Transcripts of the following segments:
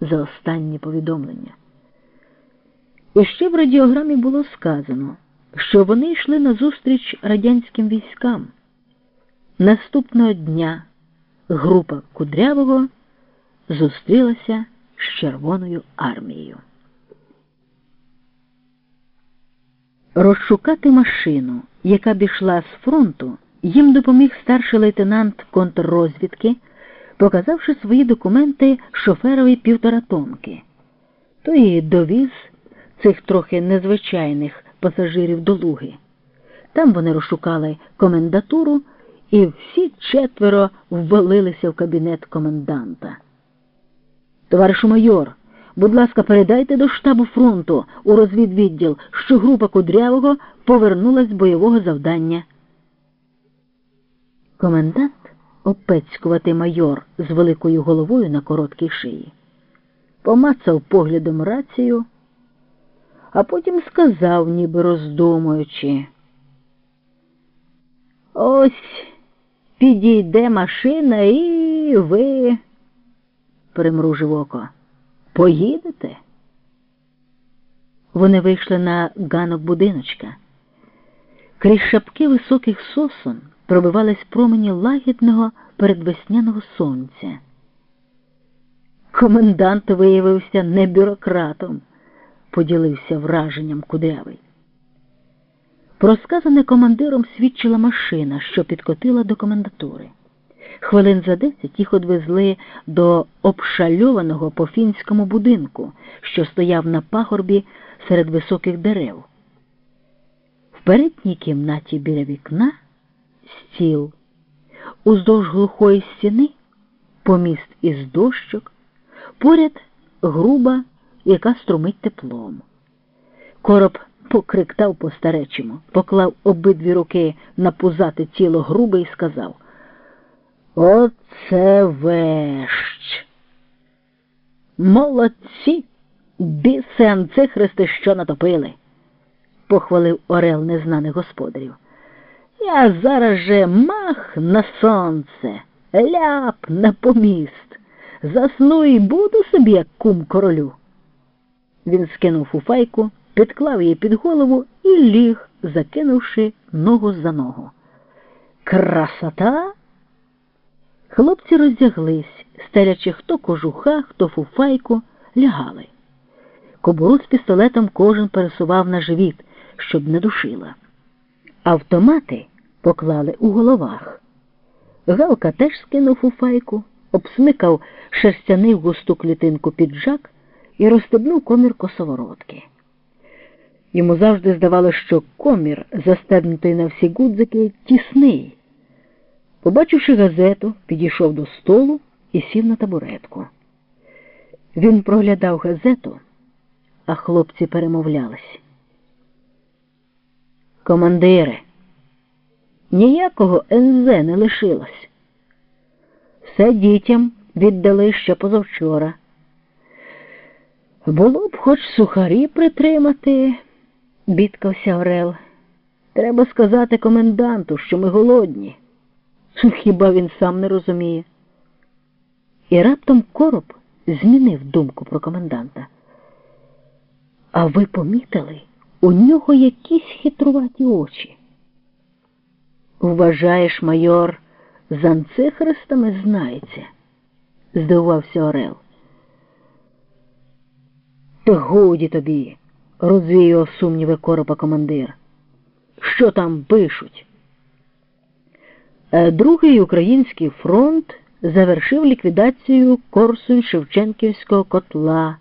за останні повідомлення. І ще в радіограмі було сказано, що вони йшли назустріч радянським військам. Наступного дня група Кудрявого зустрілася з Червоною армією. Розшукати машину, яка б йшла з фронту, їм допоміг старший лейтенант контррозвідки, показавши свої документи шоферові півторатонки. Той довіз цих трохи незвичайних пасажирів до Луги. Там вони розшукали комендатуру і всі четверо ввалилися в кабінет коменданта. Товаришу майор, будь ласка, передайте до штабу фронту у розвідвідділ, що група Кудрявого повернулась з бойового завдання. Комендант, опецькуватий майор з великою головою на короткій шиї, помацав поглядом рацію, а потім сказав, ніби роздумуючи. Ось підійде машина і ви, примружив око, поїдете? Вони вийшли на ганок будиночка. Крізь шапки високих сосон пробивались промені лагідного передвесняного сонця. Комендант виявився не бюрократом, поділився враженням кудрявий. Про командиром свідчила машина, що підкотила до комендатури. Хвилин за десять їх одвезли до обшальованого по фінському будинку, що стояв на пагорбі серед високих дерев. В передній кімнаті біля вікна стіл, уздовж глухої стіни поміст із дощок, поряд груба, яка струмить теплом. Короб покриктав по старечому, поклав обидві руки на пузате тіло грубе і сказав Оце вещ. Молодці, біси анцихристи, що натопили, похвалив Орел незнаних господарів. Я зараз же мах на сонце, ляп на поміст, засну і буду собі, як кум королю. Він скинув фуфайку підклав її під голову і ліг, закинувши ногу за ногу. Красота! Хлопці роздяглись, стелячи хто кожуха, хто фуфайку, лягали. Кобуру з пістолетом кожен пересував на живіт, щоб не душила. Автомати поклали у головах. Галка теж скинув фуфайку, обсмикав шерстяний в густу клітинку піджак і розстебнув комір косоворотки. Йому завжди здавалося, що комір, застебнутий на всі гудзики, тісний. Побачивши газету, підійшов до столу і сів на табуретку. Він проглядав газету, а хлопці перемовлялись. Командири, ніякого НЗ не лишилось. Все дітям віддали ще позавчора. Було б хоч сухарі притримати бідкався Орел. Треба сказати коменданту, що ми голодні. Хіба він сам не розуміє? І раптом короб змінив думку про коменданта. А ви помітили, у нього якісь хитруваті очі? Вважаєш, майор, з анцихристами знається, здивувався Орел. Та годі тобі розвіював сумніви коропа командир. Що там пишуть? Е, Другий український фронт завершив ліквідацію Корсунь Шевченківського котла,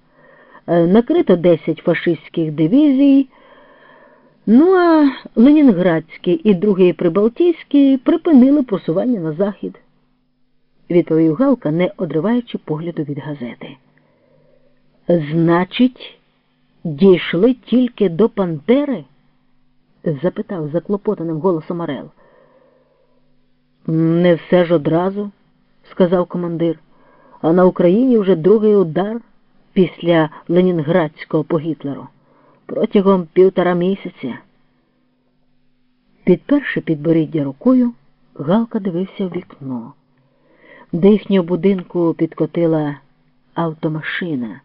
е, накрито 10 фашистських дивізій. Ну а Ленінградський і другий Прибалтійський припинили просування на захід, відповів Галка, не одриваючи погляду від газети. Значить, Дійшли тільки до Пантери? запитав заклопотаним голосом Орел. Не все ж одразу, сказав командир, а на Україні вже другий удар після Ленінградського по Гітлеру протягом півтора місяця. Підперши підборіддя рукою, Галка дивився в вікно. До їхнього будинку підкотила автомашина.